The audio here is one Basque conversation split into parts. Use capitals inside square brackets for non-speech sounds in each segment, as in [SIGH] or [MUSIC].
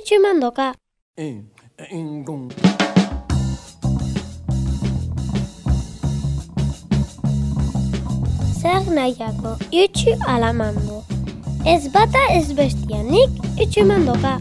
utxu mandoka. Zer nahiako, utxu alamando. Ez bata ez bestianik, utxu mandoka.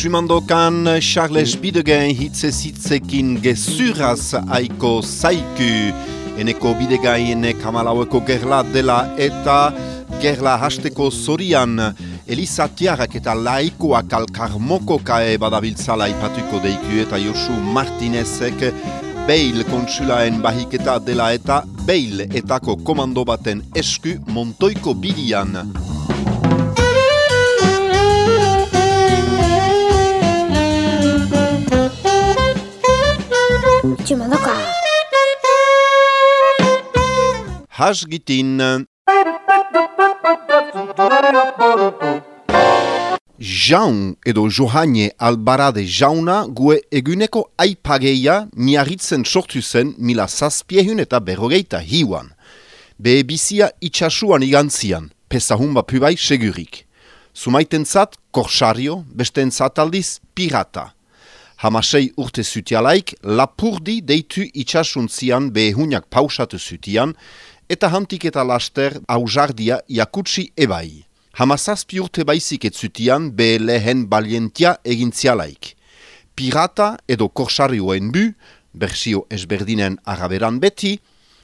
Utsumandokan Charles Bidegen hitze zitzekin gezuraz aiko zaiku. Eneko bidegain kamalaueko gerla dela eta gerla hasteko zorian Elisa Tiarak eta laikoak alkarmoko kae badabiltzala ipatuko deiku eta Josu Martinezek Beil kontsulaen bahiketa dela eta Beil etako komando baten esku Montoiko bidian. Utxu mandoka. Hasgitin. Jaun edo Johane Albarade jauna gue eguneko aipageia miarritzen sortu zen mila zazpiehun eta berrogeita hiuan. Be bizia itxasuan igantzian, pesahumba pubai segurik. Sumaitentzat korsario, bestentzat aldiz pirata. Hamasei urte zutialaik, lapurdi deitu itxasuntzian behuniak pausatu zutian, eta hantik eta laster aujardia jakutsi ebai. Hamazazpi urte baizik ez zutian be lehen balientia egintzialaik. Pirata edo korsarioen bu, bersio esberdinen araberan beti,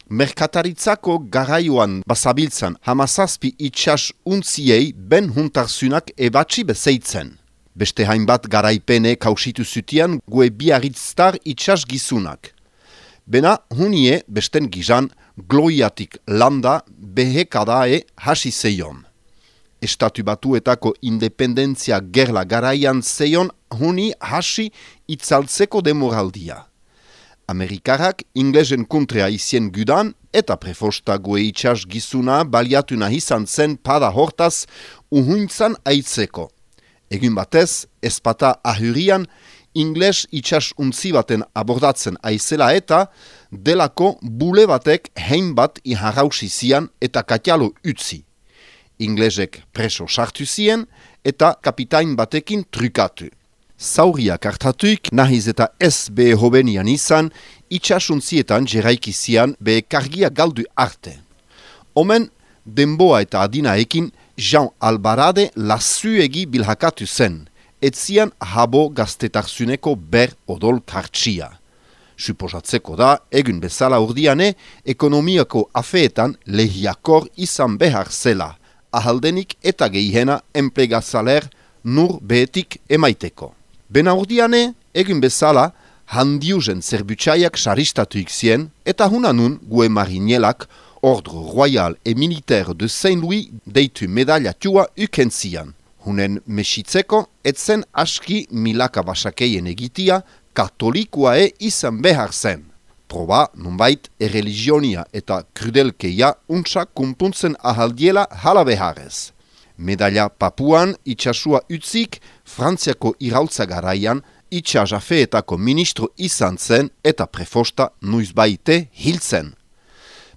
merkataritzako garaioan basabiltzan hamazazpi itxas untziei ben huntarzunak ebatsi bezeitzen. Beste hainbat garaipene kausitu zutian gue biarritztar itxas gizunak. Bena hunie besten gizan gloiatik landa behekadae hasi zeion. Estatu batuetako independentzia gerla garaian zeion huni hasi itzaltzeko demoraldia. Amerikarrak inglesen kontrea izien gudan eta prefosta goe itxas gizuna baliatu nahi zen pada hortaz uhuntzan aitzeko. Egun batez, ezpata ahurian, ingles itxas untzi baten abordatzen aizela eta delako bule batek hein bat iharrausi zian eta katialo utzi. Inglesek preso sartu zien eta kapitain batekin trukatu. Zauriak hartatuik nahiz eta ez be hobenian izan, itxasuntzietan jeraiki zian be kargia galdu arte. Omen, denboa eta adinaekin Jean Albarade lasuegi bilhakatu zen, etzian habo gaztetarzuneko ber odol kartsia. Suposatzeko da, egun bezala urdiane, ekonomiako afeetan lehiakor izan behar zela, ahaldenik eta gehiena enplegazaler nur behetik emaiteko. Bena urdiane, egun bezala, handiuzen zerbutsaiak saristatuik zien eta hunanun gue marinelak Ordre Royal et Militaire de Saint-Louis deitu medaila tua ukentzian. Hunen mesitzeko, etzen aski milaka basakeien egitia, katolikoae izan behar zen. Proba, nunbait, erreligionia eta krudelkeia untsa kumpuntzen ahaldiela hala beharrez. Medaila papuan, itxasua utzik, Frantziako irautza garaian, itxasafeetako ministro izan zen eta prefosta nuizbaite hiltzen.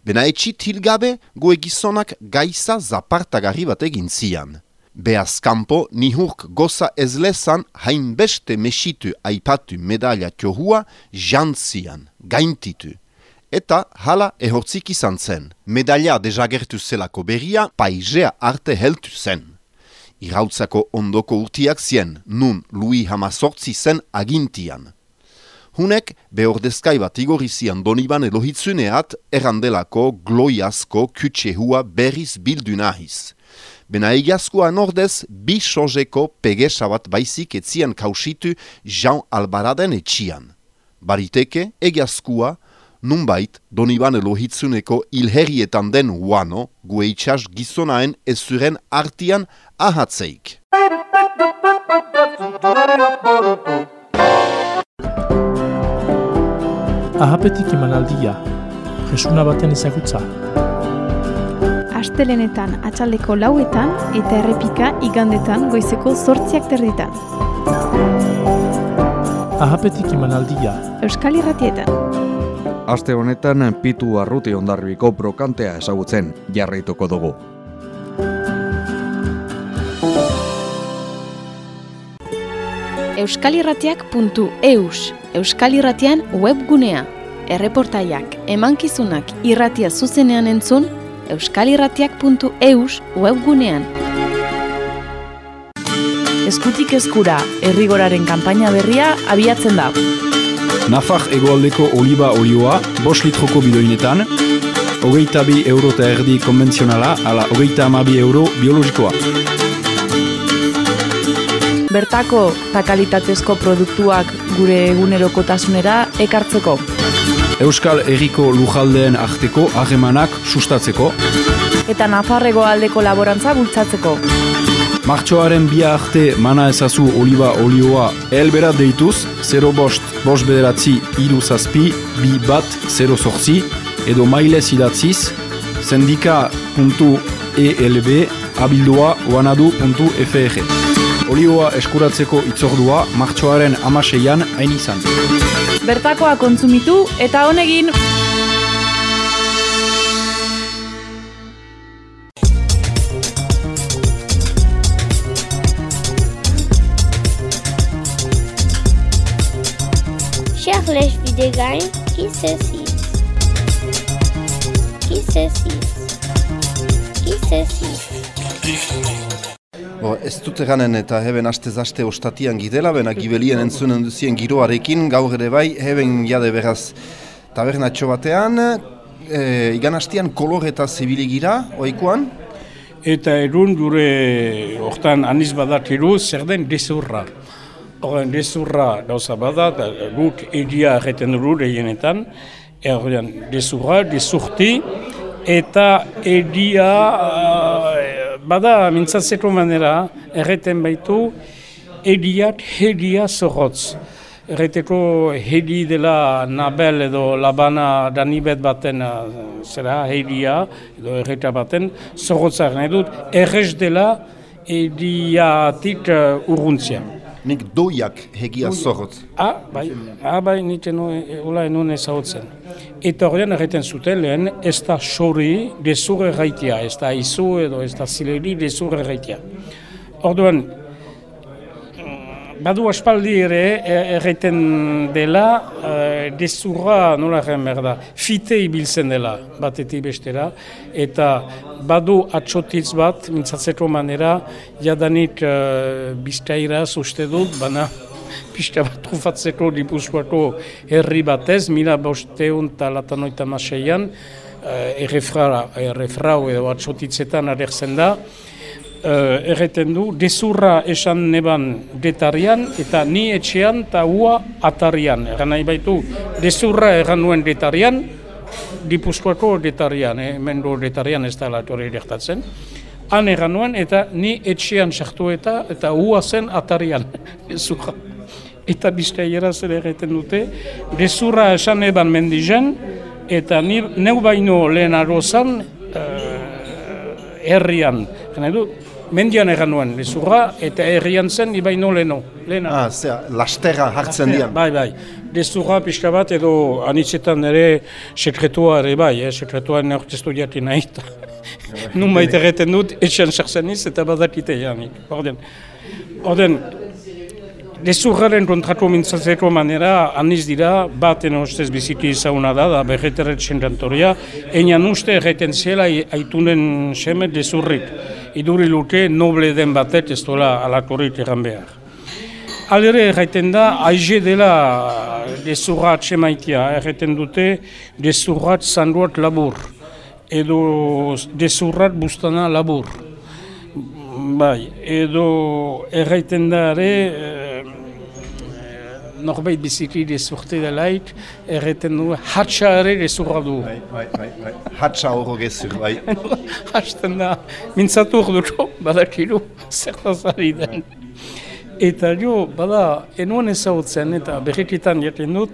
Bena etxit hilgabe, goe gizonak gaisa zapartagarri bat egin zian. Beaz kanpo, nihurk goza ezlezan hainbeste mesitu aipatu medaila tiohua jantzian, gaintitu. Eta hala ehortzik izan zen. Medaila dejagertu zelako berria paizea arte heltu zen. Irautzako ondoko urtiak zien, nun Louis Hamazortzi zen agintian. Hunek behordezkai bat igorizian doniban elohitzuneat errandelako gloiazko kutsehua berriz bildu nahiz. Bena egiazkoa nordez bi sozeko pegesa bat baizik etzian kausitu Jean Albaraden etxian. Bariteke egiazkoa nunbait doniban elohitzuneko ilherrietan den uano gue itxas gizonaen ezuren artian ahatzeik. Ahapetik emanaldia, jesuna baten ezagutza. Astelenetan atxaldeko lauetan eta errepika igandetan goizeko zortziak terditan. ahapetik emanaldia. Euskal Irratietan. Aste honetan pitu arruti ondarbiko brokantea ezagutzen jarraituko dugu. euskalirratiak.eus Euskal Irratian webgunea. Erreportaiak, emankizunak irratia zuzenean entzun, euskalirratiak.eus webgunean. Eskutik eskura, errigoraren kanpaina berria abiatzen da. Nafar egoaldeko oliba olioa, bos litroko bidoinetan, hogeita bi euro eta erdi konbentzionala, ala hogeita amabi euro biologikoa. Bertako eta kalitatezko produktuak gure egunerokotasunera ekartzeko. Euskal Herriko lujaldeen arteko harremanak sustatzeko, Eta Nafarrego aldeko laborantza bultzatzeko. martxoaren bia arte mana ezazu oliba olioa elbera deituz, 0 bost, bost bederatzi, iru zazpi, bi bat, 0 zortzi, edo mailez idatziz, sendika.elb abildua wanadu.fr. Olioa eskuratzeko itzordua martxoaren amaseian hain izan. Bertakoa kontsumitu eta honegin ez dut eganen eta heben astez aste ostatian gidela, bena gibelien entzunen duzien giroarekin, gaur ere bai, heben jade beraz tabernatxo batean, e, igan hastian kolor eta zibiligira, oikoan, Eta erun gure hortan aniz badat iru, zer den dezurra. Horren dezurra gauza badat, guk egia erreten dugu gehienetan, errean dezurra, dezurti, eta egia bada mintzatzeko manera erreten baitu egiat hegia zorrotz. Erreteko hedi dela Nabel edo Labana danibet baten uh, zera hedia edo erreta baten zorrotzak nahi dut errez dela ediatik uh, urruntzia. Nik doiak hegia zorrotz. Ah, bai, ah, bai, nite no, hola enun ezagutzen. Eta horrean erreten zuten lehen, ez da sori dezur erraitia, ez da izu edo ez da zileri dezur erraitia. Orduan, badu aspaldi ere e- erreten dela, uh, dezurra nola erren behar da, fite ibiltzen dela batetik bestera, eta badu atxotitz bat, mintzatzeko manera, jadanik uh, bizkairaz uste dut, bana [LAUGHS] pista bat trufatzeko Gipuzkoako herri batez, mila bosteun eta latanoita maseian, errefra, errefrau edo atxotitzetan agertzen da, uh, erreten du, dezurra esan neban detarian, eta ni etxean eta ua atarian. Eran nahi baitu, dezurra eran nuen detarian, Gipuzkoako detarian, eh? hemen du detarian ez da latorri gertatzen. Han egan nuen, eta ni etxean sartu eta, eta ua zen atarian, [LAUGHS] dezurra. Eta bizkaiera zer egiten dute, dezurra esan eban mendizen, eta ni, neu baino lehen arozan, herrian. Gana du, mendian egan nuen, dezurra, eta herrian zen, ni baino leheno. Lehena. Ah, zera, lasterra hartzen dian. Bai, bai. Dezurra pixka bat edo anitzetan ere sekretua ere bai, eh? sekretua neortestu jati nahi. eta [LAUGHS] [LAUGHS] Nun baita dut, etxean sartzen iz eta badakite janik. Orden, orden, Dezurraren kontrako mintzatzeko manera aniz dira, baten ustez biziki izaguna da, da berreteret sendantoria, einan uste erreten zela ai- aitunen seme dezurrik. Iduri luke noble den batek ez dola alakorik egan behar. Alere erraiten da, aize dela dezurra atxemaitia, erraiten dute dezurrat zanduat labur, edo dezurrat bustana labur. Bai, edo erraiten da ere, norbait biziki dezurte delaik, erraiten du, hatxa ere dezurra du. Bai, bai, bai, bai. Hatsa horro gezur, bai. [LAUGHS] Hasten da, mintzatu hor duko, badakiru, zertaz ari den. Eta jo, bada, enuen ezagutzen, eta berrikitan jaten dut,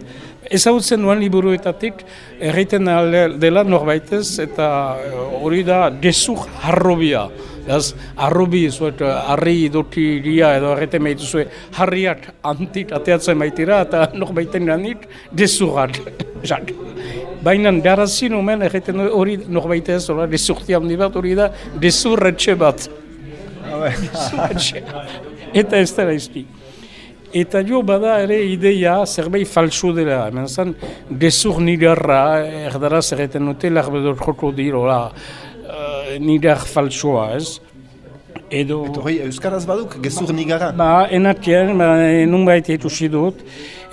ezagutzen nuen liburuetatik, erraiten al- dela norbaitez, eta eh, hori da desur harrobia. Ez, harrobi, zuet, harri doti dia edo erreten behituzue, harriak antit ateatzen baitira, eta [LAUGHS] norbaiten ganit, desurat. Jak. Baina beharazin omen, erraiten dut hori norbaitez, hori desurti handi bat, hori da desurretxe bat. [LAUGHS] Desurretxe. Eta ez dela izpi. Eta jo bada ere ideia zerbait falsu dela. Hemen zen, dezur nidarra, erdaraz erreten dute, larbedor joko dirola, uh, nidar falsua, ez? Edo... Hoi, Euskaraz baduk, gezur nigara. Ba, enatien, ba, nunbait ikusi dut,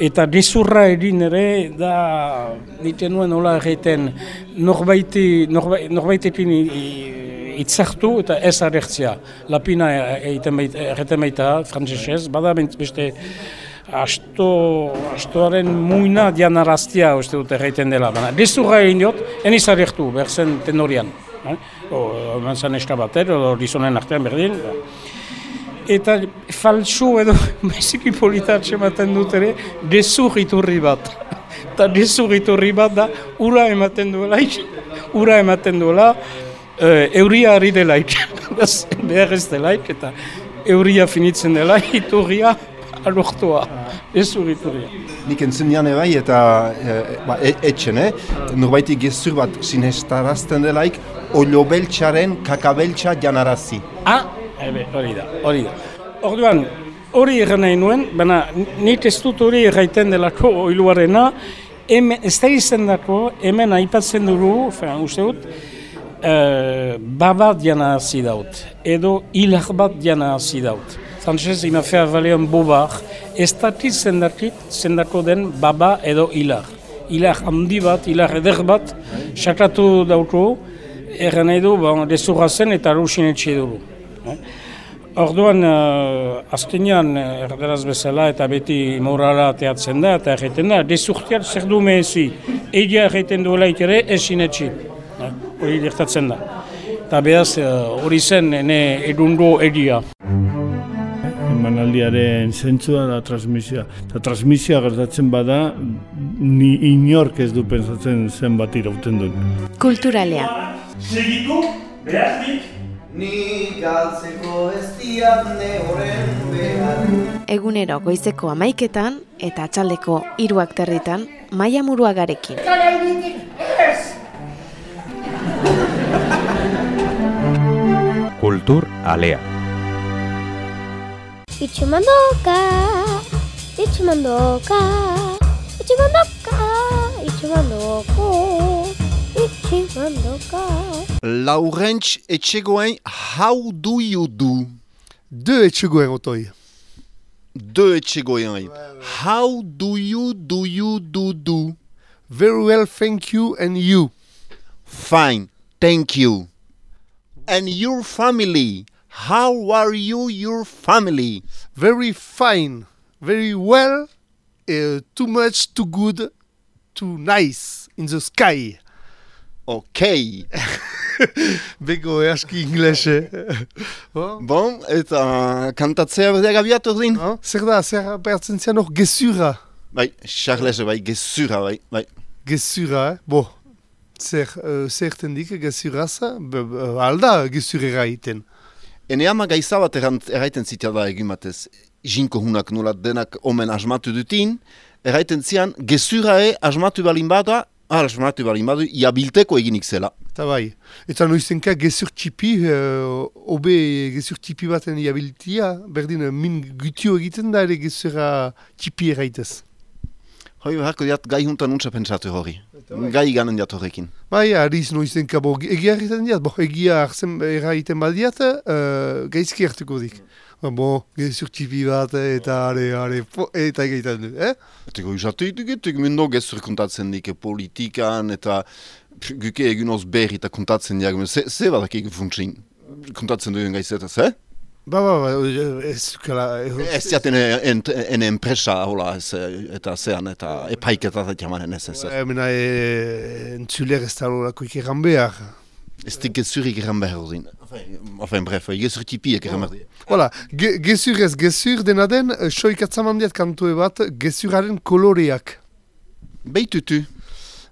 eta dezurra edin ere, da, niten nuen hola erreten, norbaiti, norbait, norbaitekin itzartu eta ez agertzea. Lapina egiten baita, erreten baita, frantzesez, bada beste, asto, astoaren muina dianaraztia uste dut erraiten dela. Baina, dezurra egin diot, eniz agertu, berzen tenorian. Eh? O, manzan eskabater, edo gizonen artean berdin. Ba. Eta falsu edo [LAUGHS] biziki polita ematen dut ere, dezur iturri bat. [LAUGHS] Eta dezur iturri bat da, ura ematen duela, [LAUGHS] ura ematen duela, eh, euria ari delaik. Behar ez delaik, eta euria finitzen dela, iturria alortua. Dezur iturria. Nik entzun dian bai eta e, ba, e, etxen, eh? Norbaiti gezur bat sinestarazten delaik, olobeltxaren kakabeltxa janarazi. Ah, ebe, hori da, hori da. Orduan, hori erran nahi nuen, baina nik ez dut hori erraiten delako oiluarena, hemen, ez da izan dako, hemen aipatzen dugu, fera, uste dut, eh, baba diana hasi daut, edo hilar bat hasi daut. Frantzez, ima fea balean bobar, ez datit zendatit, zendako den baba edo hilar. Hilar handi bat, hilar eder bat, sakratu dauko, erran nahi du, bon, dezurra zen eta rusinetxe dugu. Eh? Orduan, uh, azkenean, eh, erderaz bezala eta beti morala teatzen da, eta erraiten da, dezurtiak zer du mehezi, egia erraiten duelaik ere, ez sinetxe. Eh? Hori gertatzen da. Eta behaz, eh, hori zen, ene edundo egia. Emanaldiaren zentzua da transmisioa. Eta transmisioa gertatzen bada, ni inork ez du pensatzen zenbat irauten duen. Kulturalea. Segitu, behaznik, Ni galtzeko ez diat ne horren behar Egunero goizeko amaiketan eta atxaldeko hiruak territan maia muruagarekin. Kultur alea. Itxumandoka, itxumandoka, itxumandoka, itxumandoko, itxumandoka. Laurentz etxegoen, how do you do? De etxegoen otoi. De etxegoen. How do you do you do do? Very well, thank you, and you. Fine, thank you. And your family? How are you, your family? Very fine, very well, uh, too much, too good, too nice, in the sky. Okay. [LAUGHS] Bego aski inglese. [LAUGHS] Bo? Bon, eta kantatzea berdea gabiatu din? No? Zer da, zer behartzen zian hor gezura. Bai, Charles, bai, gezura, bai, bai. Gezura, eh? Bo, zer, uh, zer tendik gezuraza? Alda gezurera iten. Ene ama gaiza bat errant, erraiten zitea da egin batez, jinko hunak nola denak omen asmatu dutin, erraiten zian, gezurae asmatu balin bada, asmatu balin badu, iabilteko eginik zela. Eta bai, eta noizenka gezur txipi, uh, obe gezur txipi baten iabiltia, berdin min gutio egiten da ere gezura txipi eraitez. Hoi beharko diat gai juntan untsa pentsatu hori. Gai ganen diat horrekin. Bai, ariz noizenka, bo, egia egiten diat, bo, egia hartzen eraiten badiat, uh, gaizki hartuko dik. Ba, Bo, gezur txipi bat, eh, eta are, are, po, eta egiten du, eh? Eta goi jatu ditugetik mindo gezur kontatzen dike politikan eta guke egunoz berri eta kontatzen diak, ze, ze badak egu funtsin kontatzen duen gaizetaz, eh? Ba, ba, ba, ez zukala... Ez ziaten ene enpresa hola ez, eta zean eta epaiketa eta jamanen ez ez. ez. Hemen e, entzuler ez da horako ikeran behar. Ez dik gezurik egan behar ordin. Enfin, bref, gezur tipiek egan behar. Voilà, ge, gezur ez gezur dena den, soik atzamandiat kantue bat, gezuraren koloreak. Beitutu.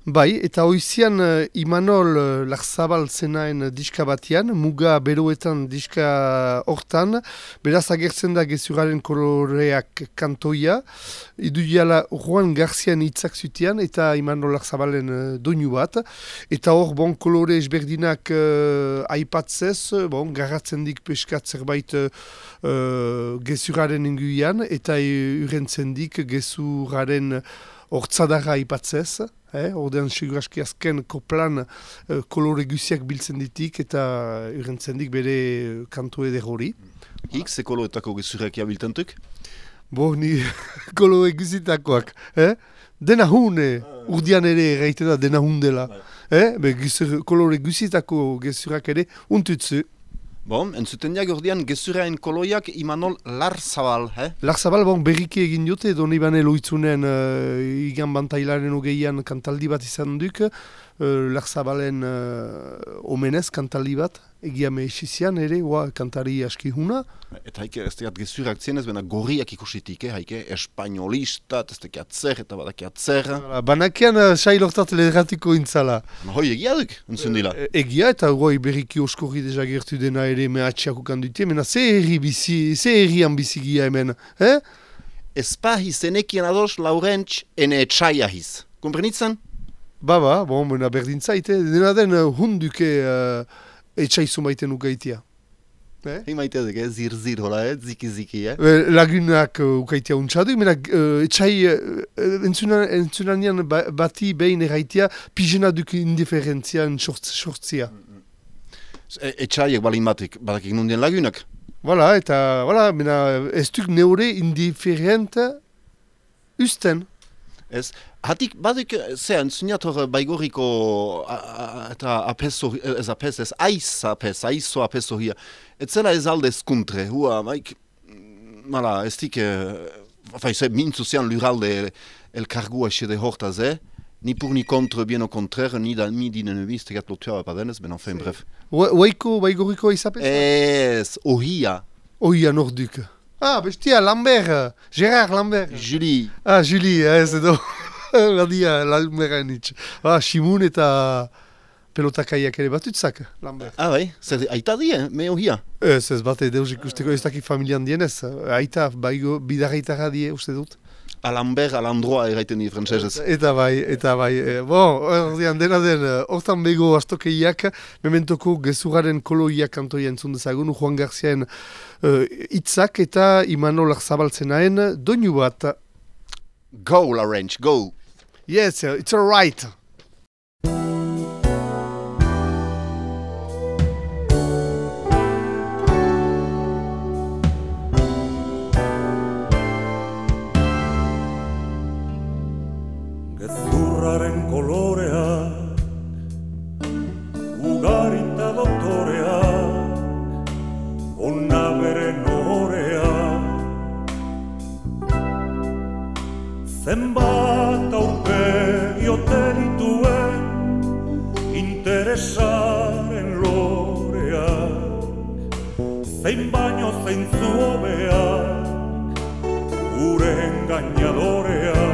Bai, eta hoizian uh, Imanol uh, Larzabal zenaen diska batian, muga beroetan diska hortan, beraz agertzen da gezuraren koloreak kantoia, idu jala Juan Garzian hitzak zutian, eta Imanol Larzabalen doinu bat, eta hor, bon, kolore esberdinak uh, aipatzez, bon, garratzen dik peskat zerbait uh, gezuraren inguian, eta uh, urentzen dik gezuraren hortzadara aipatzez, Eh, ordean seguraski azken koplan uh, kolore guziak biltzen ditik eta urrentzen dik bere kantu eder hori. Hik, ze koloretako gezurrak jabiltentuk? Bo, ni [LAUGHS] kolore guzitakoak. Eh? Dena hun, eh? urdian ere erraite da dena hun dela. Eh? Be, gizur, kolore guzitako gezurak ere untutzu. Bon, entzuten diak ordean gezuraen koloiak Imanol Larzabal, eh? Larzabal, bon, berriki egin dute, doni bane loitzunen uh, igan bantailaren ogeian kantaldi bat izan duk, uh, Larzabalen uh, omenez kantaldi bat, egia mehesizian ere, ua, kantari aski huna. Eta haike, ez tegat gezurak zienez, bena gorriak ikusitik, eh? haike, espainolista, ez tegat zer eta badak atzer. Banakean uh, sailortat lerratiko intzala. No, hoi egia duk, entzun dila. E, egia eta guai berriki oskorri dezagertu dena ere mehatxeako kandute, mena ze herri bizi, ze herrian bizigia hemen, eh? Espahi zenekien ados laurentz ene etxaiahiz. Komprenitzen? Ba, ba, bon, bena berdintzaite, dena den hunduke... Uh, etxaizu maiten ukaitia. Eh? Hi maite duk, eh? zir zir hola, eh? ziki ziki, eh? E, lagunak uh, ukaitia untxadu, mena uh, etxai uh, entzunanian ba, bati behin erraitia pijena duk indiferentzia sortzia. E, etxaiek balin batik, batak nundien lagunak? Voilà, eta, voilà, mena ez duk neure indiferent usten. Ez, hatik baduk, ze, entzuniator baigoriko eta apeso, ez apes, ez aiz apes, aizo. Ez zela ez alde eskuntre, hua, maik, mala, ez dik, ze, mintzu zean luralde elkargua xede hortaz, eh? Ni pur ni contre, bien au contraire, ni da mi dinen ubiz, tegat lotua badenez, ben enfin, bref. Oaiko baigoriko? Ez, ohia. Ohia norduk. Ah, bestia, Lambert, Gérard Lambert. Julie. Ah, Julie, ez edo. Badia, Lambert nitz. Ah, Simun eta pelotakaiak ere batutzak, Lambert. Ah, bai, zer aita die, me ohia. Ez, ez bate, deus ikusteko ez dakik familian dienez. Aita, baigo, bidarreitara die, uste dut. Alambert, alandroa eraiten di frantzesez. Eta bai, eta bai. E, bon, ordean, dena den, hortan bego astokeiak, mementoko gezugaren koloiak kantoia entzun dezagun, Juan Garziaen hitzak eta Imanol Zabaltzenaen doinu bat. Go, Laurence, go! Yes, it's all gloria.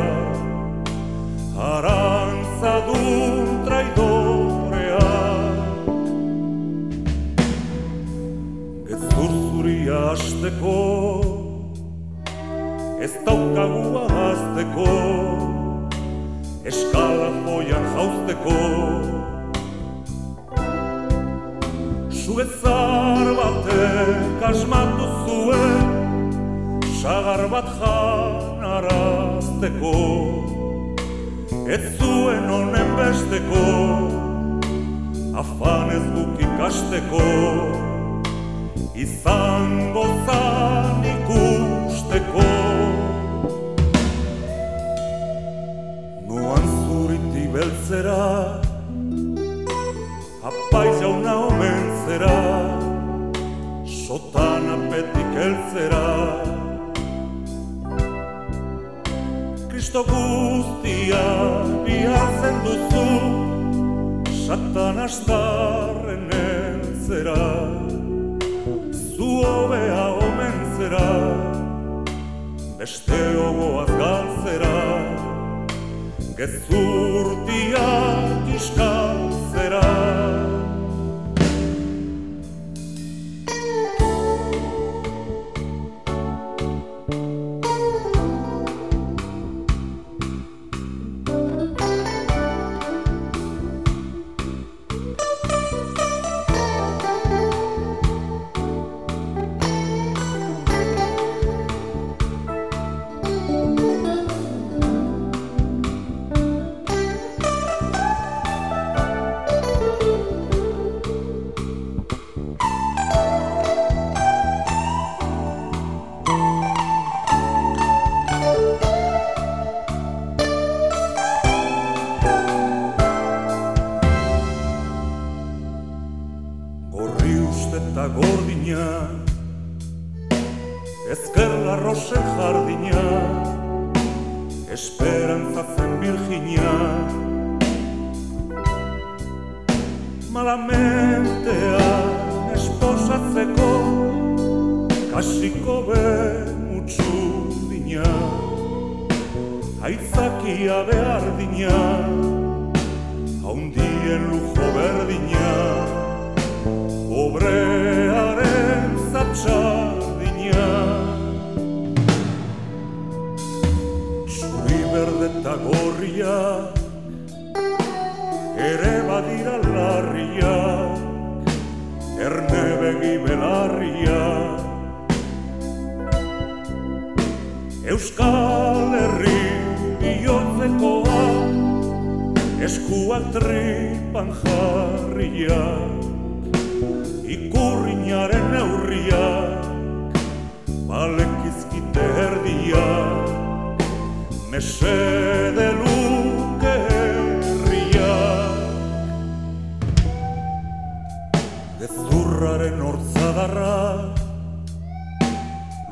Gezurraren hortzadarra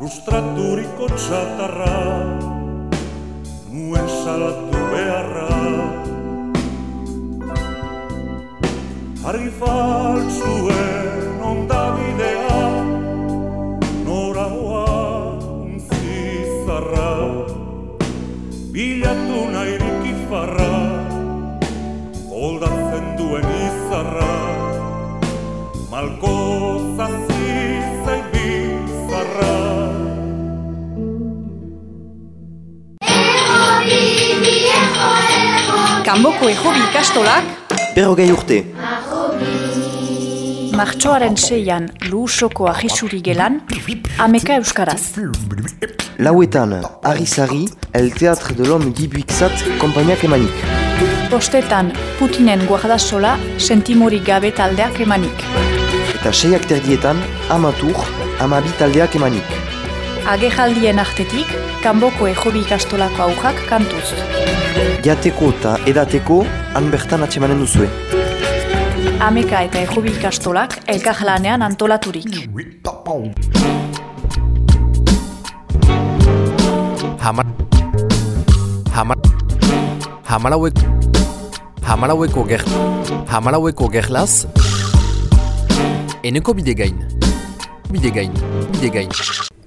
Lustraturiko txatarra Nuen salatu beharra. Argi faltsuen Kanboko ejobi ikastolak Berrogei urte. martxoaren seian luusoko ahisuri gelan, ameka euskaraz. Lauetan, Arizari, El Théâtre de l'Homme Dibuixat, kompainiak emanik. Postetan Putinen guardasola sentimorik gabe taldeak emanik. Eta seiak terdietan, Amatur, Amabi taldeak emanik. Agejaldien artetik, kanboko ejobi ikastolako aujak kantuz. Jateko eta edateko, han bertan atsemanen duzue. Ameka eta ejobi ikastolak elkarlanean antolaturik. Hamar... Hamar... Hamalauek... Hamalaueko ger... Hamalaueko gerlaz... Eneko bide gain. Bide gain. Bide gain.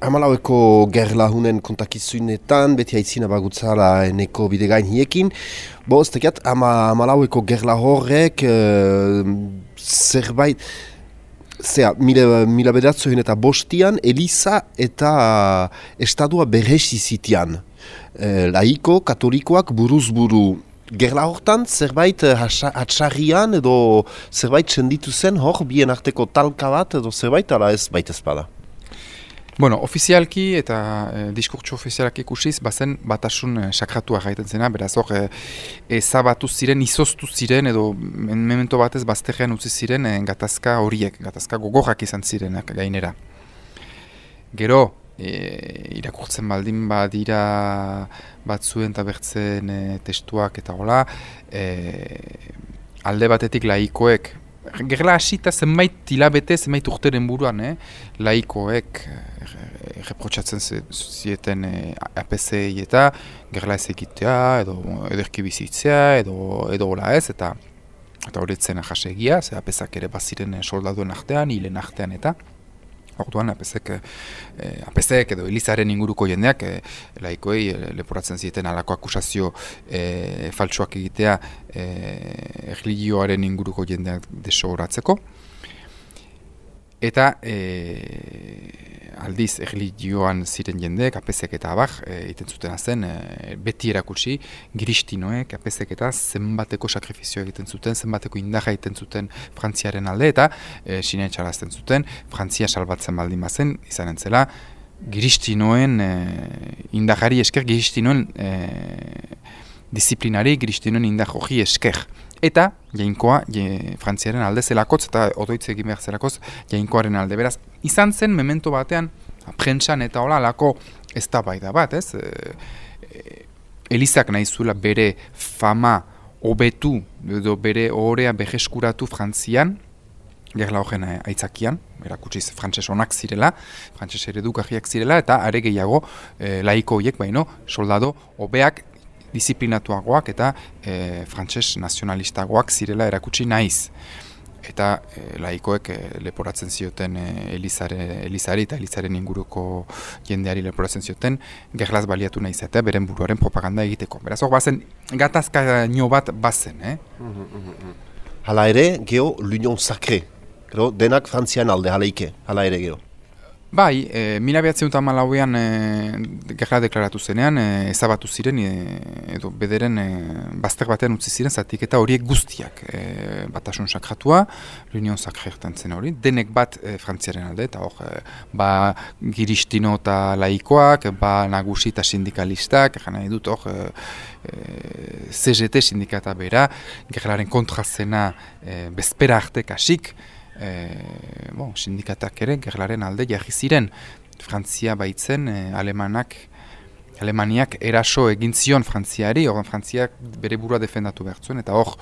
Hamalaueko gerlahunen kontakizunetan, beti haitzina bagutzala eneko bidegain hiekin. Bo, ez tekiat, ama, hamalaueko gerla horrek eh, zerbait, zera, mila, mila bedatzoen eta bostian, Eliza eta estadua berresi zitian. Eh, laiko, katolikoak buruz buru. Gerla hortan, zerbait eh, atxarrian edo zerbait senditu zen hor, bien arteko talka bat edo zerbait, ala ez baita ezpada. Bueno, ofizialki eta e, diskurtso ofizialak ikusiz, bazen batasun e, sakratua gaiten zena, beraz hor, e, ezabatu ziren, izoztu ziren, edo men- memento batez bazterrean utzi ziren e, gatazka horiek, gatazka gogorrak izan zirenak gainera. Gero, e, irakurtzen baldin badira batzuen eta bertzen e, testuak eta hola, e, alde batetik laikoek, gerla hasita zenbait hilabete, zenbait urteren buruan, eh? laikoek reprotsatzen ze- zieten eh, APC-i eta gerla ez egitea, edo ederki bizitzea, edo, edo hola ez, eta eta horretzen jasegia, ze apezak ere baziren eh, soldaduen artean, hilen artean eta Orduan, apezek, eh, apezek edo Elizaren inguruko jendeak eh, laikoei eh, leporatzen zieten alako akusazio eh, faltsuak egitea eh, erligioaren inguruko jendeak desoratzeko. Eta e, aldiz erligioan ziren jendeek, apezek eta abar, egiten zuten zen, e, beti erakutsi, giristinoek, apezek eta zenbateko sakrifizio egiten zuten, zenbateko indaja egiten zuten frantziaren alde, eta e, sinea txarazten zuten, frantzia salbatzen baldin bazen, izan entzela, giristinoen e, indajari esker, giristinoen e, disiplinari, giristinoen indajoji esker. Eta, jainkoa, je, frantziaren alde zelakotz, eta odoitze egin behar zelakoz, jainkoaren alde. Beraz, izan zen, memento batean, prentsan eta hola, lako ez da bai da bat, ez? E, Elizak nahi zuela bere fama hobetu, edo bere ohorea bejeskuratu frantzian, gerla horren aitzakian, erakutsiz frantses onak zirela, frantses eredukajiak zirela, eta are gehiago e, laiko horiek, baino, soldado hobeak disiplinatuagoak eta e, frantses nazionalistagoak zirela erakutsi naiz. Eta e, laikoek e, leporatzen zioten e, Elizare, Elizari eta Elizaren inguruko jendeari leporatzen zioten gerlaz baliatu naiz eta beren buruaren propaganda egiteko. Beraz hor bazen gatazka nio bat bazen. Eh? Hala ere, geho, l'Union Sacré. Gero, denak frantzian alde, hala hala ere geho. Bai, e, mila behatzen dut amalauean e, gerra deklaratu zenean, e, ezabatu ziren, e, edo bederen e, bazter batean utzi ziren, zatik eta horiek guztiak e, batasun sakratua, reunion sakreertan zen hori, denek bat e, frantziaren alde, eta hor, e, ba giristino eta laikoak, ba nagusi eta sindikalistak, egan nahi dut hor, e, CGT sindikata bera, gerraren kontrazena e, bezpera arte kasik, e, bon, sindikatak ere gerlaren alde jarri ziren. Frantzia baitzen e, alemanak Alemaniak eraso egin zion Frantziari, hor Frantziak bere burua defendatu behar zuen, eta hor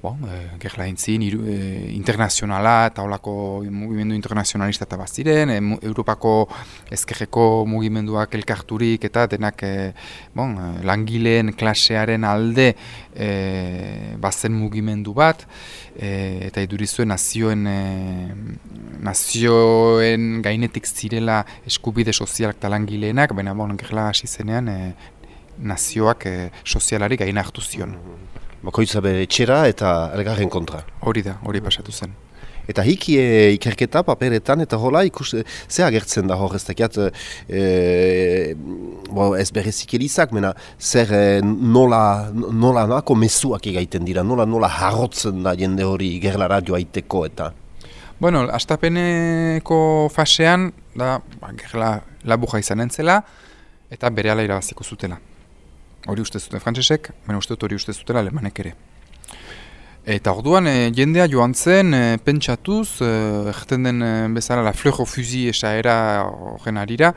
bon, e, gerla entzin, e, internazionala eta holako mugimendu internazionalista eta baziren, e, Europako ezkerreko mugimenduak elkarturik eta denak e, bon, langileen klasearen alde e, bazen mugimendu bat, e, eta idurizuen nazioen, e, nazioen gainetik zirela eskubide sozialak eta langileenak, baina bon, gerla hasi zenean e, nazioak e, sozialari gaina hartu zion. Bakoitza bere etxera eta elgarren kontra. Hori da, hori pasatu zen. Eta hiki e, ikerketa paperetan eta hola ikus, ze agertzen da hor ez dakiat e, bo, ez berrezik elizak, mena zer e, nola, nola nako mesuak egaiten dira, nola nola harrotzen da jende hori gerlara joaiteko eta... Bueno, astapeneko fasean, da, ba, gerla labuja izan entzela, eta bere ala irabaziko zutela. Hori uste zuten frantzesek, baina uste dut hori uste zutela alemanek ere. Eta orduan e, jendea joan zen, e, pentsatuz, e, den e, bezala la fleur fuzi esaera horren arira,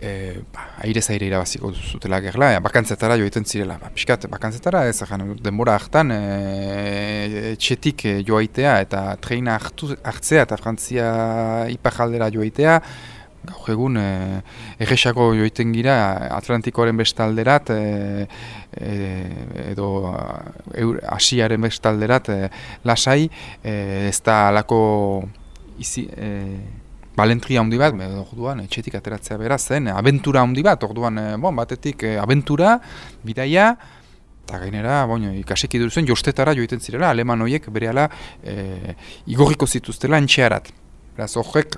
e, ba, aire zaire irabaziko zutela gerla, e, bakantzetara joiten zirela. Ba, piskat, bakantzetara ez, jan, denbora hartan, e, txetik joaitea eta treina hartu, hartzea eta Frantzia ipajaldera joaitea, gaur egun e, erresago joiten gira Atlantikoaren bestalderat e, e, edo Asiaren bestalderat e, lasai e, ez da alako izi, e, balentria handi bat, orduan etxetik ateratzea bera zen, abentura handi bat, orduan bon, batetik e, abentura, bidaia, eta gainera, bon, ikasek idurizen jostetara joiten zirela, aleman horiek bere ala e, igorriko zituztela entxearat. Beraz, horrek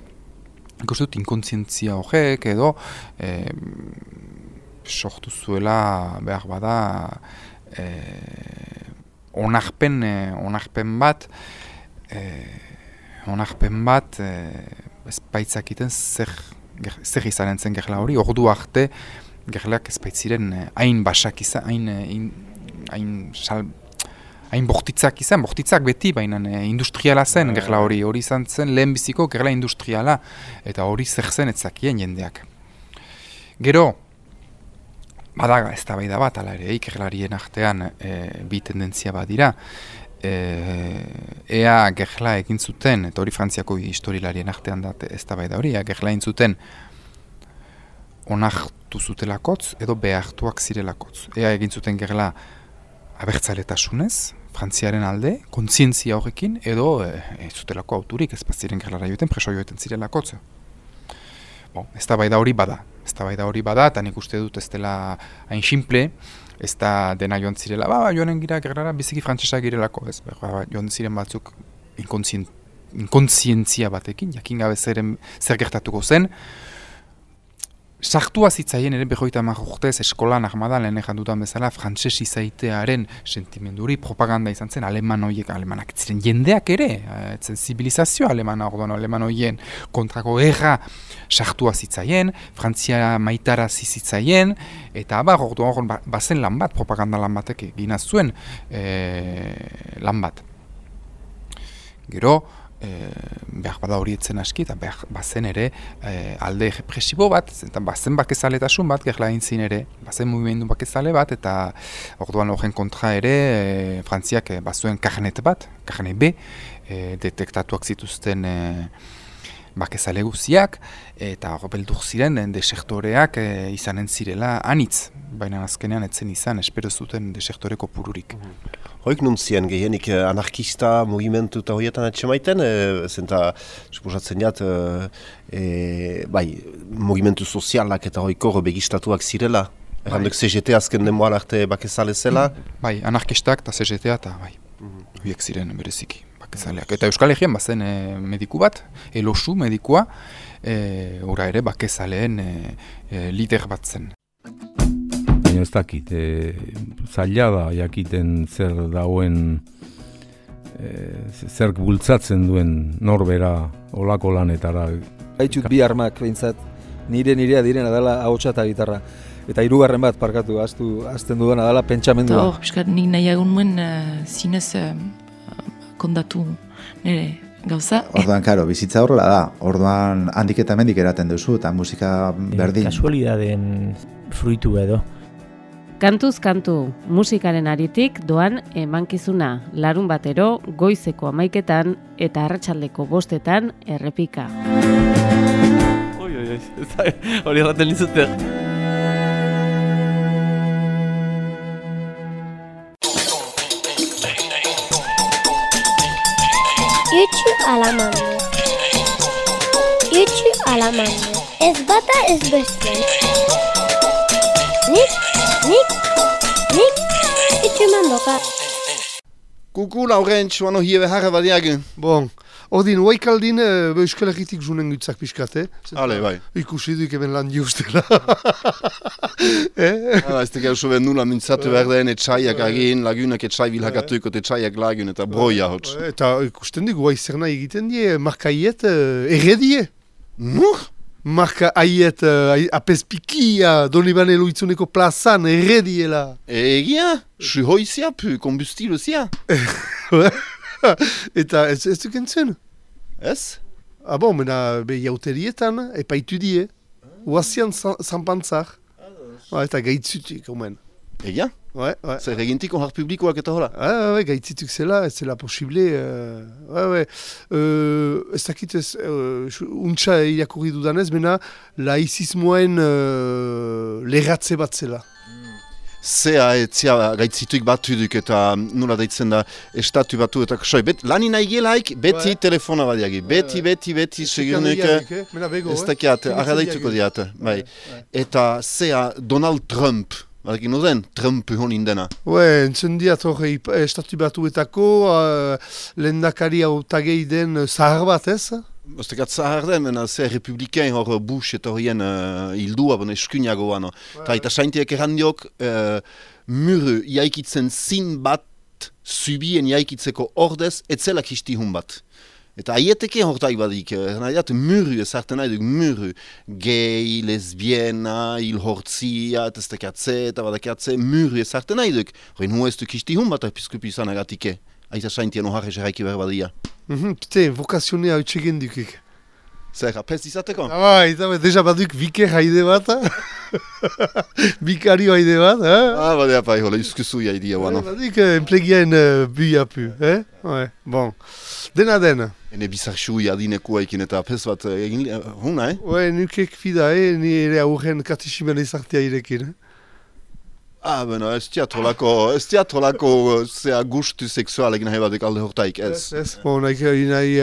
ikusten dut inkontzientzia horrek edo e, sortu zuela behar bada e, onarpen, e, onarpen bat e, onarpen bat e, ez baitzakiten zer, zer izan entzen gerla hori, ordu arte gerleak ez baitziren hain basak izan, hain, hain sal, hain bortitzak izan, bortitzak beti, baina e, industriala zen bai, gerla bai. hori, hori izan zen lehenbiziko gerla industriala, eta hori zer zen etzakien jendeak. Gero, badaga ez da bai da bat, ala ere, ikerlarien artean e, bi tendentzia bat dira, e, ea gerla egin zuten, eta hori frantziako historilarien artean da ez da bai da hori, ea gerla egin zuten onartu zutelakotz edo behartuak zirelakotz. Ea egin zuten gerla abertzaletasunez, Frantziaren alde, kontzientzia horrekin, edo e, ez zutelako auturik, ez baziren gerlara joeten, preso joeten zirelako. Bon, ez da da hori bada, ez da da hori bada, eta nik uste dut ez dela hain simple, ez da dena joan zirela, ba, ba joanen gira gerlara biziki frantsesa girelako, ez, ba, ba, joan ziren batzuk inkontzien, inkontzientzia batekin, jakin gabe zer gertatuko zen, Sartua zitzaien ere behoita hamar urtez eskolan ahmadan lehen ezan dudan bezala frantses izaitearen sentimenduri propaganda izan zen aleman horiek alemanak ziren jendeak ere, eh, etzen zibilizazio alemana orduan aleman horien kontrako erra sartua zitzaien, Frantzia maitara zitzaien, eta abar orduan ba, bazen lan bat, propaganda lan batek egina zuen e, lan bat. Gero, e, behar bada hori etzen aski, eta behar bazen ere e, alde represibo bat, eta bazen bakezaletasun bat, gerla zin ere, bazen mugimendu bakezale bat, eta orduan horren kontra ere, e, Frantziak e, bazuen karnet bat, karnet B, e, detektatuak zituzten e, bakezale guziak, eta hor beldur ziren desektoreak e, izanen zirela anitz, baina azkenean etzen izan, espero zuten desektoreko pururik. Mhm. Hoik nuntzien gehienik eh, anarkista mugimendu eta horietan atxemaiten, e, zenta, suposatzen jat, e, bai, mugimendu sozialak eta hoiko begistatuak zirela. Bai. Erranduk CGT azken demoan arte bakezale zela. Bai, anarkistak eta CGT eta bai, mm ziren bereziki bakezaleak. Eta Euskal Herrian bazen e, mediku bat, elosu medikua, e, ura ere bakezaleen e, e, lider bat zen baina ez dakit, e, zaila da jakiten zer dauen, e, zer bultzatzen duen norbera olako lanetara. Haitxut bi armak behintzat, nire nirea direna dela ahotsa eta gitarra. Eta hirugarren bat parkatu, aztu, azten dudana dela pentsamendua. Hor, piskat, nik nahiagun nuen uh, zinez uh, kondatu nire gauza. Orduan, karo, bizitza horrela da. Orduan, handik eta mendik eraten duzu, eta musika berdin. E, kasualidaden fruitu edo. Kantuz kantu musikaren aritik doan emankizuna larun batero goizeko amaiketan eta arratsaldeko bostetan errepika. Oi, oi, oi, [LAUGHS] hori erraten nizute. Itxu alamando. Itxu alamando. Ez bata ez beste. Nik Nik, nik, itxu eman doka. Kuku laurentz, wano hie beharra badiagen. Bon, odin, oaik aldin uh, euskal egitik zunen gutzak pixkat, eh? Ale, bai. Ikusi duk eben lan diustela. [LAUGHS] eh? Ah, ez tekau soben nula mintzatu behar den, etxaiak agin, lagunak etxai bilhakatuko, etxaiak lagun eta broia hotz. Eta ikusten dugu, oai zer nahi egiten die, markaiet, uh, erredie. Nur? marka aiet uh, apespiki doni bane loitzuneko plazan errediela. Egia, su hoizia pu, kombustilu zia. [LAUGHS] [LAUGHS] Eta ez, ez duk entzun? Ez? Ah bon, mena be jauterietan, epaitu die. Uazian zanpantzak. Ba, eta gaitzutik, omen. Egia? Ouais, ouais. Zer egintiko har publikoak eta hola? Ah, ouais, gaitzituk zela, ez zela posible. Uh, ouais, ouais. Uh, ez dakit ez, uh, untsa irakurri dudanez, mena laizismoen uh, lehatze bat zela. Zea etzia gaitzituik batu duk eta nula deitzen da estatu batu eta soi, bet, lani nahi gelaik, beti ouais. telefona badiagi, beti, beti, beti, segurunik, eh? ez dakiat, arradaituko diat, bai. Eta zea Donald Trump, Badekin nozen, Trump honin dena. Ue, entzun diat hori estatu batuetako uh, lendakari autagei den zahar bat ez? Ostekat zahar den, mena ze republikain hor Bush eta horien uh, hildua, bone eskuniagoa, no? Ta eta saintiak errandiok, uh, muru jaikitzen zin bat, zubien jaikitzeko ordez, etzela kistihun bat. Eta aieteke hortai badik, eh, nahi dat muru, ez hartu nahi duk muru. Gay, lesbiena, hil hortzia, dakatze, eta badakatze, muru ez hartu nahi duk. Hori nu ez duk isti hun bat episkupi izan agatike. Aita saintien ohar eseraiki behar badia. Mhm, pite, vokazionea utxegen dukik. Zer, apes izateko? Ah, bai, eta deja baduk bike haide bat, [LAUGHS] bikario haide bat, eh? Ah, badea pai, hola, izkuzu jaidea, wano. Baduk, emplegiaen uh, buia pu, eh? Ouais, bon. Dena dena. Ene bizarxu jadineko ekin eta apes bat egin, uh, huna, eh? Ouais, nukek fida, eh? Ni ere aurren katisimen izartia irekin, eh? Ah, bueno, ez teatrolako, ez teatrolako zea gustu sexualek nahi batek alde hortaik, ez. Ez, bon, nahi nahi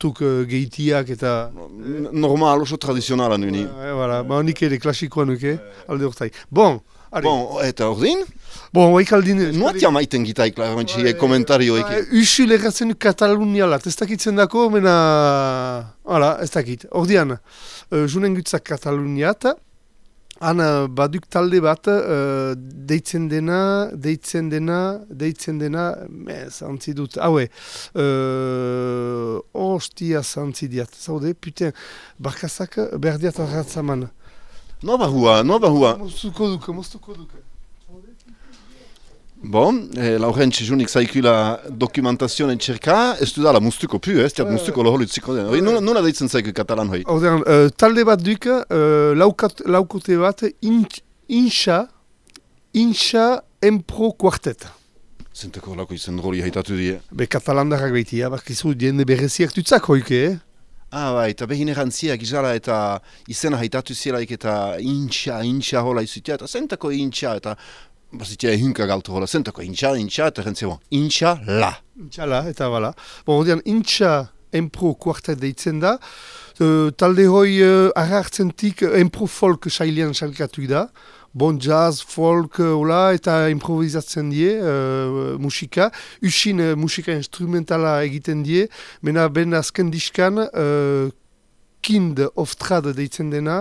duk uh, gehitiak eta... Normal, oso tradizionala nuni. Eh, voilà, ba, nik ere klasikoa nuke, alde hortaik. Bon, ari. Bon, eta ordin? Bon, oik aldin... Nuatia maiten gitaik, klaramente, e, komentarioek. Ba, usu legatzen katalunialat, ez dakitzen dako, mena... Hala, ez dakit. Ordian, uh, junen gutzak kataluniat, Han baduk talde bat uh, deitzen dena, deitzen dena, deitzen dena, ez, antzi dut, haue, uh, ostia zantzi diat, zaude, puten, barkazak berdiat arratzaman. Noba hua, noba hua. Moztuko duke, moztuko duke. Bon, eh, laurentxe junik zaikula dokumentazioen txerka, ez du dala mustuko pu, ez diat mustuko loholit ziko den. Hori, nuna, nuna deitzen zaiku katalan hoi? Ordean, uh, talde bat duk, uh, laukat, laukote bat, inxa, inxa empro kuartet. Zentako lako izan roli haitatu die? Be katalandarrak behitia, bakizu diende berreziak tutzak hoike, eh? Ah, bai, eta behin erantziak izala eta izena haitatu zielaik eta intxa, intxa hola izutia, eta zentako intxa, eta Bazitia ehunka galtu hola, zentako intxa, intxa, eta jentzea, intxa la. Intxa la, eta bala. Bon, ordean, intxa empro kuartet deitzen da. Uh, talde hoi uh, agartzentik empro folk sailean salkatu da. Bon jazz, folk, hola, eta improvisatzen die uh, musika. Usin uh, musika instrumentala egiten die. Mena ben azken diskan, uh, kind of trad deitzen dena,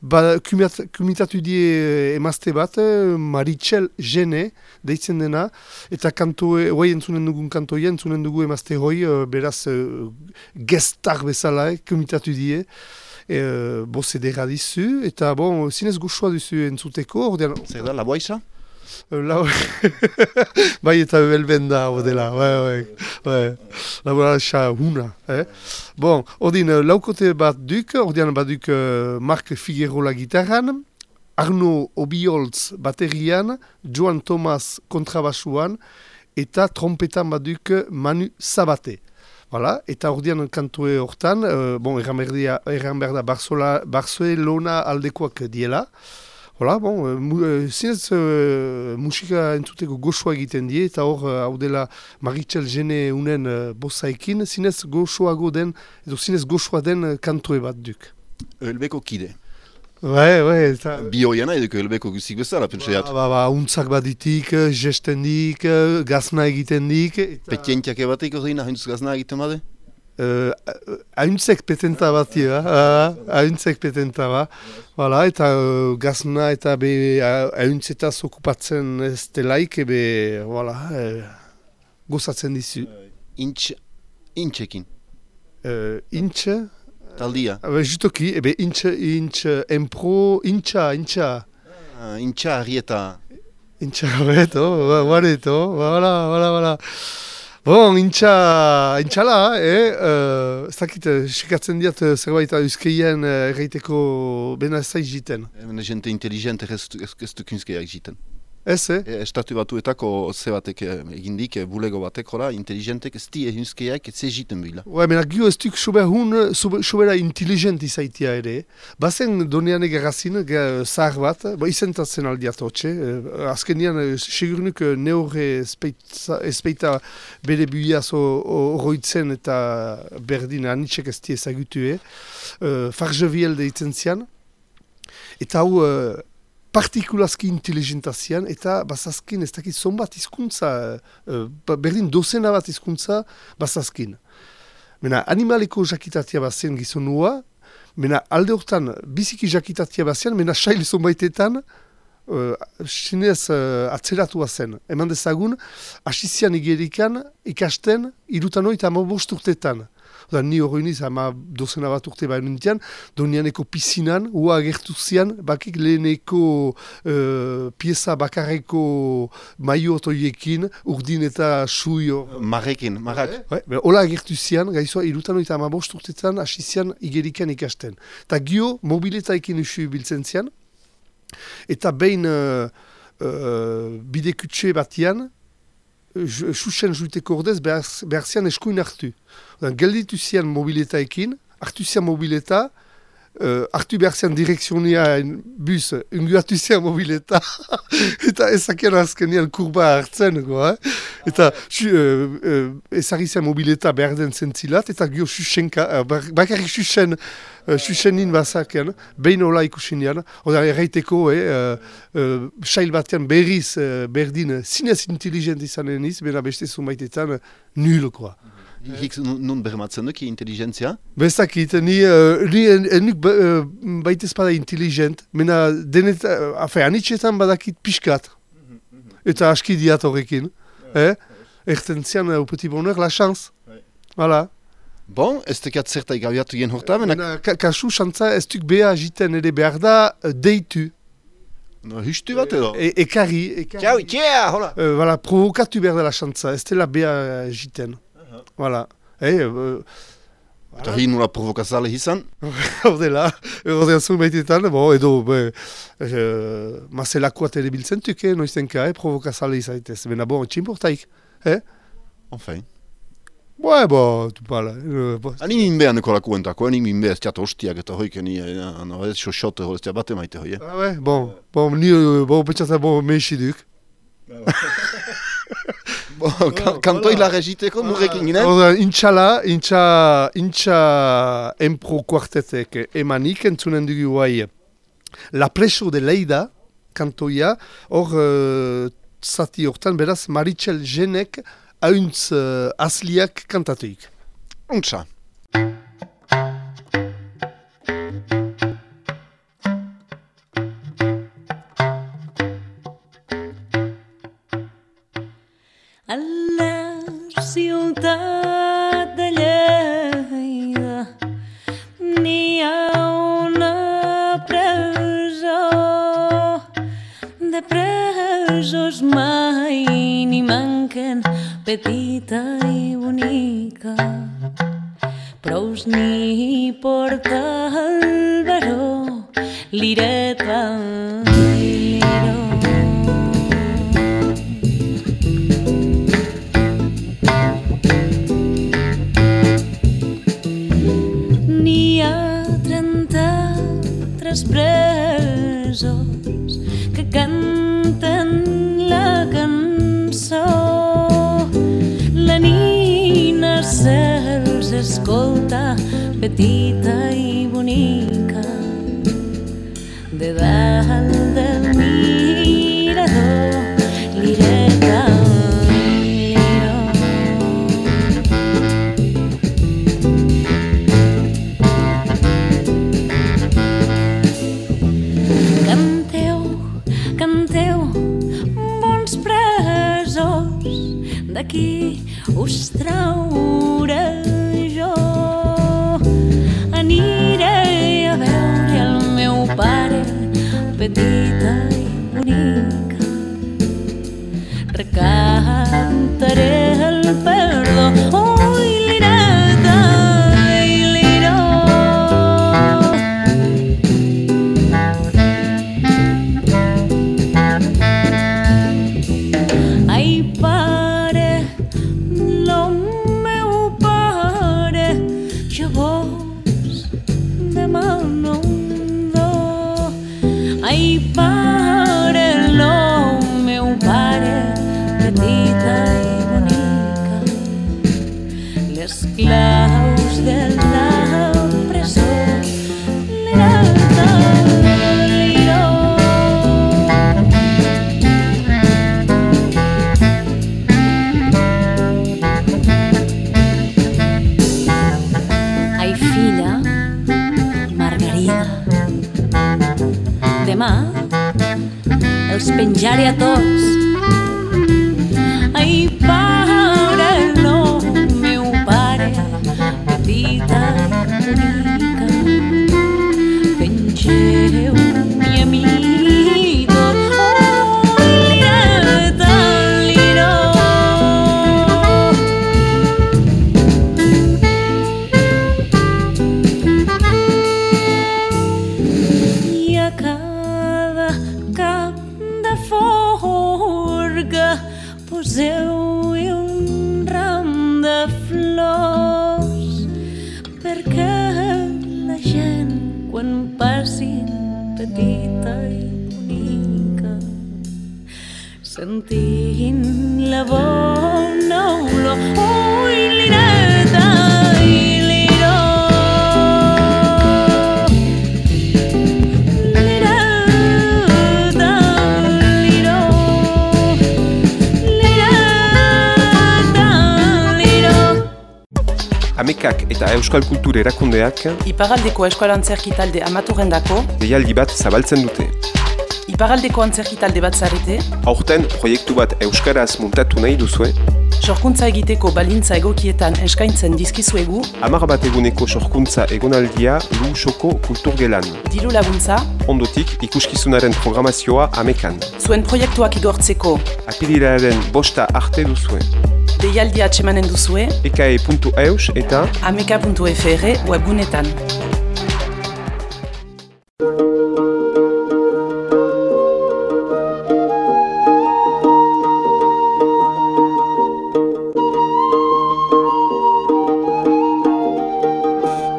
ba, kumitatu die emazte bat, Maritxel Gene deitzen dena, eta kantoe, hoi entzunen dugun kantoia, entzunen dugu emazte hoi, beraz gestar bezala, kumitatu die, e, bo zedera dizu, eta bon, zinez goxoa duzu entzuteko, ordean... Zer da, laboa isa? Lau... [LAUGHS] bai eta belben da, odela, bai, bai, bai, laboratxa huna, eh? Bon, ordin, laukote bat duk, ordean bat duk uh, Mark Figueroa la gitarran, Arno Obioltz baterian, Joan Thomas kontrabasuan, eta trompetan bat duk Manu Sabate. Voilà, eta ordean kantue hortan, uh, bon, erran berda Barcelona aldekoak diela, Hola, bon, uh, mu, uh, zinez uh, musika entzuteko goxoa egiten die, eta hor, hau uh, dela Maritxel Gene unen uh, bosaikin, zinez goxoago den, edo zinez goxoa den uh, kantue bat duk. Elbeko kide. Bai, bai, eta... Bioiana edeko elbeko guzik bezala, pentsaiat. Ba, ba, ba, untzak bat ditik, dik, gazna egiten dik. Eta... Petientiak ebatek hori nahi gazna egiten bade? Uh, ahuntzek petenta bat dira, ahuntzek petenta bat, voilà, eta uh, gazna eta be ahuntzetaz okupatzen ez delaik, ebe, voilà, uh, gozatzen dizu. Intx, intxekin? Uh, intx? Taldia? Uh, jutoki, ebe intx, intx, empro, intxa, intxa. Uh, intxa harrieta. Intxa harrieto, bareto, voilà, voilà, voilà. Bon, intxa, intxala, eh, uh, ez dakit, sikatzen diat zerbait euskeien erraiteko bena da jiten. Hemen jente inteligente ez duk euskeiak jiten. Ez, eh? E, estatu batuetako ze batek egindik, bulego batek hola, inteligentek ez di euskeiak ez egiten bila. Ue, mena gio ez duk sober hun, sobera inteligent izaitia ere. Bazen donean egerazin, zahar bat, ba izentatzen aldiat hotxe. Eh, azken dian, segurnuk neore espeita bere buiaz horroitzen eta berdin anitxek ez di ezagutu, eh? Fargeviel deitzen zian. Eta hau, uh, partikulazki inteligentazian eta bazazkin ez dakit zonbat izkuntza, uh, berdin dozena bat izkuntza bazazkin. Mena animaleko jakitatia bazen gizonua, mena alde hortan biziki jakitatia bazen, mena sail zonbaitetan, uh, sinez uh, atzeratua zen. Eman dezagun, asizian igerikan ikasten irutan oita urtetan. Oda, ni hori niz, ama dozena bat urte baino nintian, donianeko pizinan, ua agertu zian, bakik leheneko uh, pieza bakarreko maio otoiekin, urdin eta suio. Marrekin, marrak. Eh? Eh? Ola agertu zian, gaizoa, irutan oita ama bost urtetan, asizian igerikan ikasten. Ta gio, mobiletaekin usu biltzen zian, eta behin uh, uh, bidekutxe batian, susen juiteko ordez behar zian eskuin hartu. Gelditu zian mobiletaekin, hartu zian mobileta, uh, hartu behar zen direkzionia bus, unguatu zen mobileta, eta [LAUGHS] ezakian azkenean kurba hartzen, go, eh? eta uh, uh, ezagri zen mobileta behar den zentzilat, eta gio susenka, uh, bakarrik susen, uh, susenin bazakean, behin hola ikusinean, oda erraiteko, eh, uh, uh, batean berriz uh, berdin, zinez inteligent izanen iz, bena beste zumaitetan, nul, koa. Hik nun bermatzen duki inteligentzia? Bezakit, ni, uh, ni enuk ba, uh, baitez bada intelligent, mena denet, uh, afe, anitxetan badakit pixkat. Eta aski diat horrekin. Eh? Erten zian, uh, petit bonheur, la chance. Voilà. Bon, ez tekat zerta igabiatu gen horta, mena... Ka kasu, xantza, ez duk beha jiten ere behar da, uh, deitu. No, hustu bat edo? E, ekari, ekari. Ciao, txea, hola! Uh, voilà, provokatu behar da la xantza, ez dela beha jiten. Voilà. Eh, uh, Eta hi nula provokazale izan? Hordela, [LAUGHS] horrean zuen baitetan, bo, edo, be, uh, mazelakoa telebiltzen tuk, eh, noiztenka, eh, provokazale izaitez. Bena, bon, tximportaik, eh? Enfin. Boe, bo, tu pala. Uh, bo. Ani minbea nekolako entako, ani minbea ez tiat hostiak eta hoik, ani, ano, ez xoxote ez tiat bate maite hoi, eh? Ah, ouais, bon, bon, ni, bon, petxata, bon, meixiduk. [LAUGHS] Bon, kantoi la regiteko nurrekin ginen? Oda, intxala, intxa, intxa empro kuartetek emanik entzunen dugu guai La preso de Leida, kantoia, hor uh, zati hortan, beraz, Maritxel Jenek hauntz uh, asliak kantatuik. Untxa. repetir. Escolta petita i bonica de dalt del mirador l'ireta. Canteu, canteu, bons presos, d'aquí us trauré daré el perdón. Amekak eta Euskal Kultur erakundeak Iparaldeko Eskola Antzerki Talde amaturendako deialdi bat zabaltzen dute. Iparaldeko Antzerki Talde bat zarete, Aurten proiektu bat Euskaraz muntatu nahi duzue, sorkuntza egiteko balintza egokietan eskaintzen dizkizuegu, hamar bat eguneko sorkuntza egonaldia Lusoko kulturgelan. diru laguntza, Ondotik ikuskizunaren programazioa amekan. zuen proiektuak igortzeko Apirilaren bosta arte duzue. Deialdia atsemanen duzue, ekae.eus eta ameka.fr webgunetan.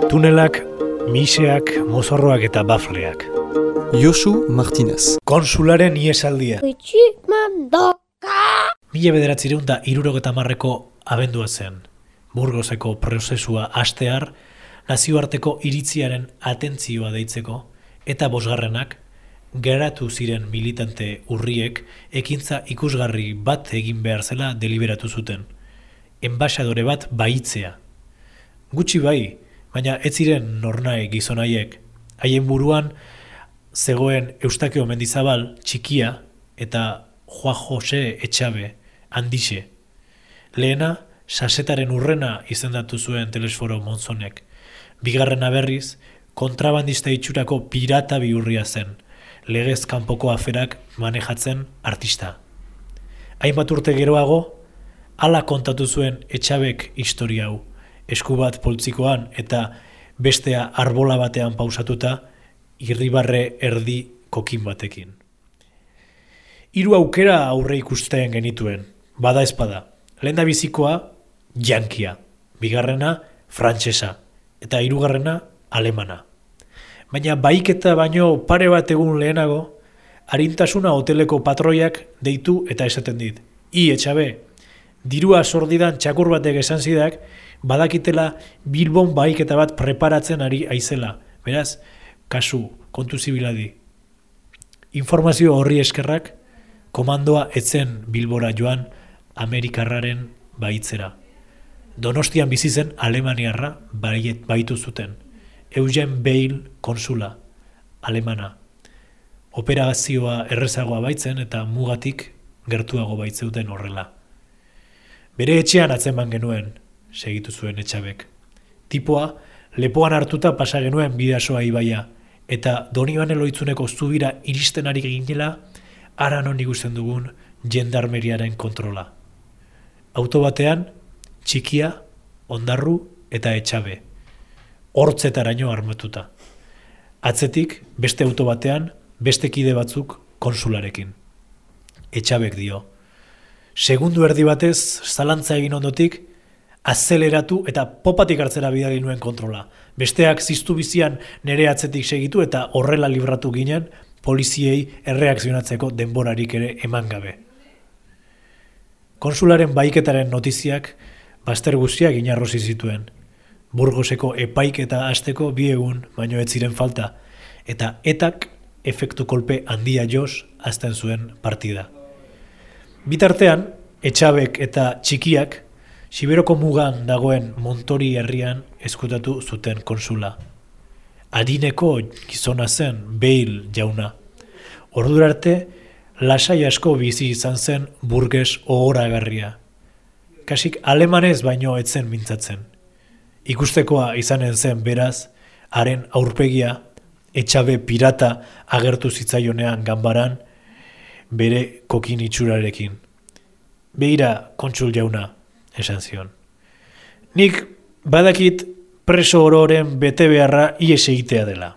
Tunelak, miseak, mozorroak eta bafleak. Josu Martinez. Konsularen iesaldia. Mandoka. Mila bederatzireun da irurogeta marreko abendua zen. Burgoseko prozesua hastear, nazioarteko iritziaren atentzioa deitzeko, eta bosgarrenak, geratu ziren militante urriek ekintza ikusgarri bat egin behar zela deliberatu zuten. Enbaxadore bat baitzea. Gutxi bai, baina ez ziren nornae gizonaiek. Haien buruan zegoen Eustakio Mendizabal txikia eta Juan Jose Etxabe handixe. Lehena, sasetaren urrena izendatu zuen telesforo Monzonek. Bigarrena berriz, kontrabandista itxurako pirata bihurria zen, legez kanpoko aferak manejatzen artista. Hainbat urte geroago, hala kontatu zuen etxabek historia hau, esku bat poltzikoan eta bestea arbola batean pausatuta, irribarre erdi kokin batekin. Hiru aukera aurre ikusten genituen, bada espada. Lehen bizikoa, jankia. Bigarrena, frantsesa. Eta hirugarrena, alemana. Baina baiketa baino pare bat egun lehenago, harintasuna hoteleko patroiak deitu eta esaten dit. I, etxabe, dirua sordidan txakur batek esan zidak, badakitela Bilbon baiketa bat preparatzen ari aizela. Beraz, kasu, kontu zibiladi. Informazio horri eskerrak, komandoa etzen Bilbora joan Amerikarraren baitzera. Donostian bizi zen Alemaniarra baitu zuten. Eugen Beil konsula, alemana. Operazioa errezagoa baitzen eta mugatik gertuago baitzeuten horrela. Bere etxean atzeman genuen, segitu zuen etxabek. Tipoa, lepoan hartuta pasa genuen bidasoa ibaia, eta Donibane loitzuneko zubira iristen ari ginela, ara non ikusten dugun jendarmeriaren kontrola. Auto batean, txikia, ondarru eta etxabe. Hortzetaraino armatuta. Atzetik, beste auto batean, beste kide batzuk konsularekin. Etxabek dio. Segundu erdi batez, zalantza egin ondotik, azeleratu eta popatik hartzera bidali nuen kontrola. Besteak ziztu bizian nere atzetik segitu eta horrela libratu ginen poliziei erreakzionatzeko denborarik ere eman gabe. Konsularen baiketaren notiziak baster guztiak inarrosi zituen. Burgoseko epaik eta asteko bi egun baino ez ziren falta, eta etak efektu kolpe handia jos azten zuen partida. Bitartean, etxabek eta txikiak Siberoko mugan dagoen Montori herrian eskutatu zuten konsula. Adineko gizona zen Beil jauna. Ordura arte, lasai asko bizi izan zen burges ohoragarria. Kasik alemanez baino etzen mintzatzen. Ikustekoa izanen zen beraz, haren aurpegia, etxabe pirata agertu zitzaionean ganbaran, bere kokin itxurarekin. Beira, kontsul jauna, esan zion. Nik badakit preso ororen bete beharra ies egitea dela.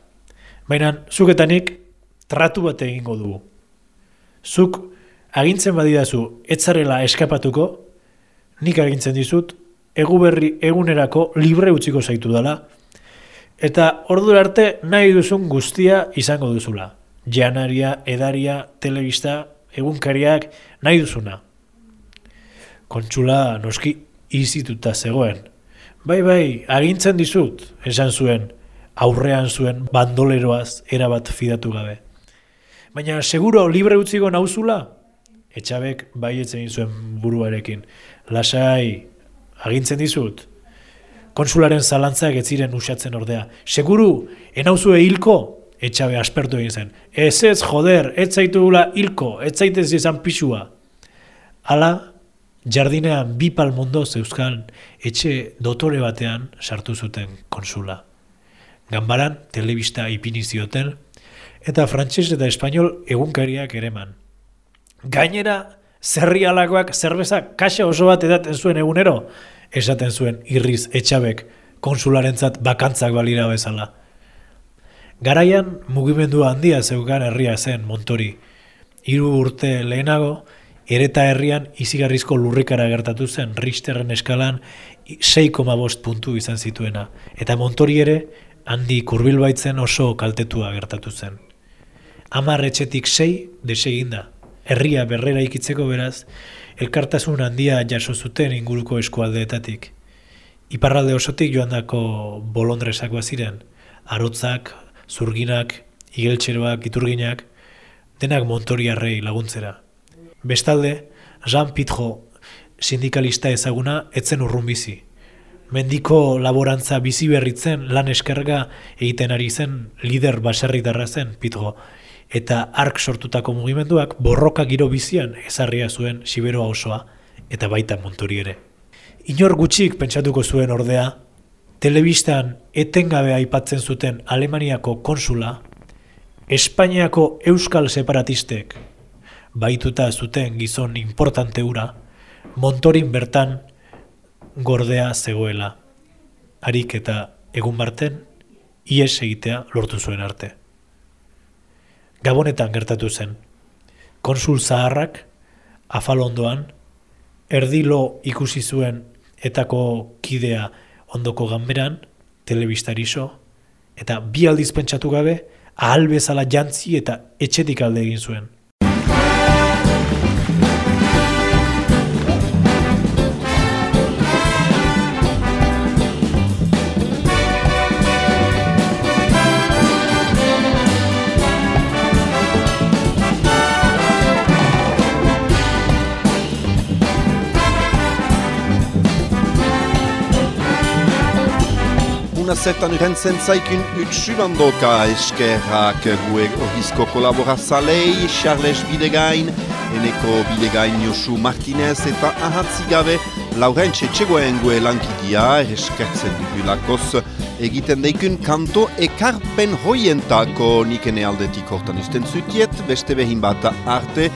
Baina zuk eta nik tratu bat egingo dugu. Zuk agintzen badidazu etzarela eskapatuko, nik agintzen dizut, egu berri egunerako libre utziko zaitu dela, Eta ordura arte nahi duzun guztia izango duzula. Janaria, edaria, telebista, egunkariak, nahi duzuna. Kontsula noski izituta zegoen. Bai, bai, agintzen dizut, esan zuen, aurrean zuen bandoleroaz erabat fidatu gabe. Baina seguro libre utziko nauzula? Etxabek bai egin zuen buruarekin. Lasai, agintzen dizut. Konsularen zalantzak ez ziren usatzen ordea. Seguru, enauzue hilko? Etxabe aspertu egin zen. Ez ez, joder, ez zaitugula hilko, ez zaitez izan pixua. Hala, jardinean bi palmondo zeuzkan etxe dotore batean sartu zuten konsula. Ganbaran, telebista ipini zioten, eta frantses eta espainol egunkariak ereman. Gainera, zerri alakoak zerbeza kaxa oso bat edaten zuen egunero, esaten zuen irriz etxabek konsularentzat bakantzak balira bezala. Garaian mugimendu handia zeukan herria zen Montori. Hiru urte lehenago, ereta herrian izigarrizko lurrikara gertatu zen Richterren eskalan 6,5 puntu izan zituena. Eta Montori ere, handi kurbil baitzen oso kaltetua gertatu zen. Amar etxetik sei, deseginda. Herria berrera ikitzeko beraz, elkartasun handia jaso zuten inguruko eskualdeetatik. Iparralde osotik joandako bolondresak ziren, arotzak, zurginak, igeltxeroak, iturginak, denak montoriarrei laguntzera. Bestalde, Jean Pitro sindikalista ezaguna etzen urrun bizi. Mendiko laborantza bizi berritzen lan eskerga egiten ari zen lider baserritarra zen Pitro eta ark sortutako mugimenduak borroka giro bizian ezarria zuen Siberoa osoa eta baita Montori ere. Inor gutxik pentsatuko zuen ordea, telebistan etengabe aipatzen zuten Alemaniako konsula, Espainiako euskal separatistek baituta zuten gizon importante ura, Montorin bertan gordea zegoela. Harik eta egun barten, ies egitea lortu zuen arte. Gabonetan gertatu zen. Konsul zaharrak, afalondoan, erdilo ikusi zuen etako kidea ondoko ganberan, telebistarizo, eta bi aldiz pentsatu gabe, ahal bezala jantzi eta etxetik alde egin zuen. Zertan urentzen zaikun utsubandoka eskerrak gue ohizko kolaborazalei, Charles Bidegain, Eneko Bidegain Josu Martinez eta ahatzi gabe Laurentxe txegoen gue lankidia eskertzen dugulakoz egiten daikun kanto ekarpen hoientako nikene aldetik hortan usten zutiet, beste behin bat arte,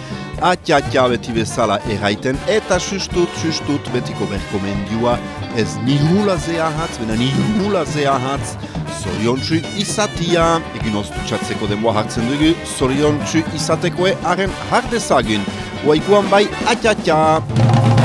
atiatia beti bezala erraiten, eta sustut, sustut betiko berkomendioa, ez nihula zea hatz, bena nihula zea hatz, zoriontsu izatia, egin oztu txatzeko denboa hartzen dugu, zoriontsu izatekoe haren hardezagin, oaikuan bai atiatia!